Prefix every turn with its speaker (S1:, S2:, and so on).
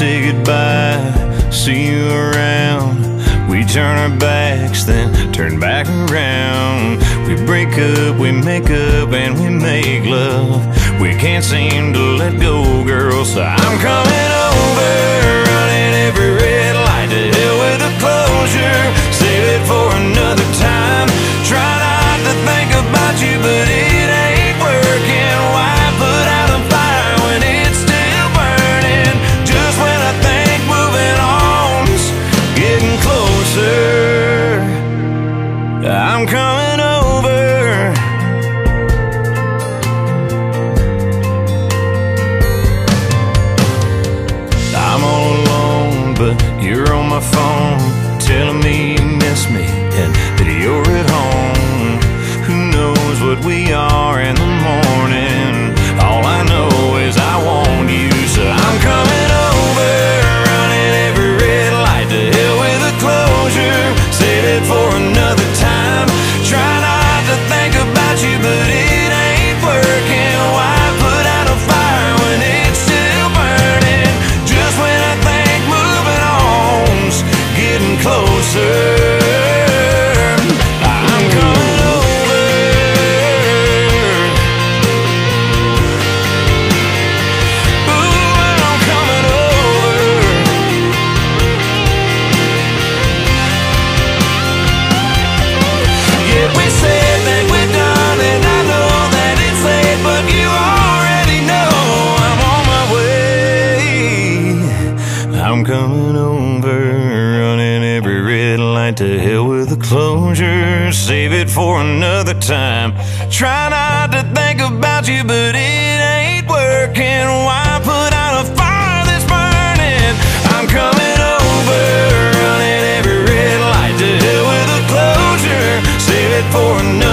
S1: say goodbye, see you around. We turn our backs, then turn back around. We break up, we make up, and we make love. We can't seem to let go, girl, so I'm coming over. But you're on my phone, telling me you miss me and that you're at home. Who knows what we are in the morning? All I know is I want you, so I'm coming over, running every red light to hell with a closure. Save it for another time. coming over. Running every red light to hell with the closure. Save it for another time. Try not to think about you, but it ain't working. Why put out a fire that's burning? I'm coming over. Running every red light to hell with the closure. Save it for another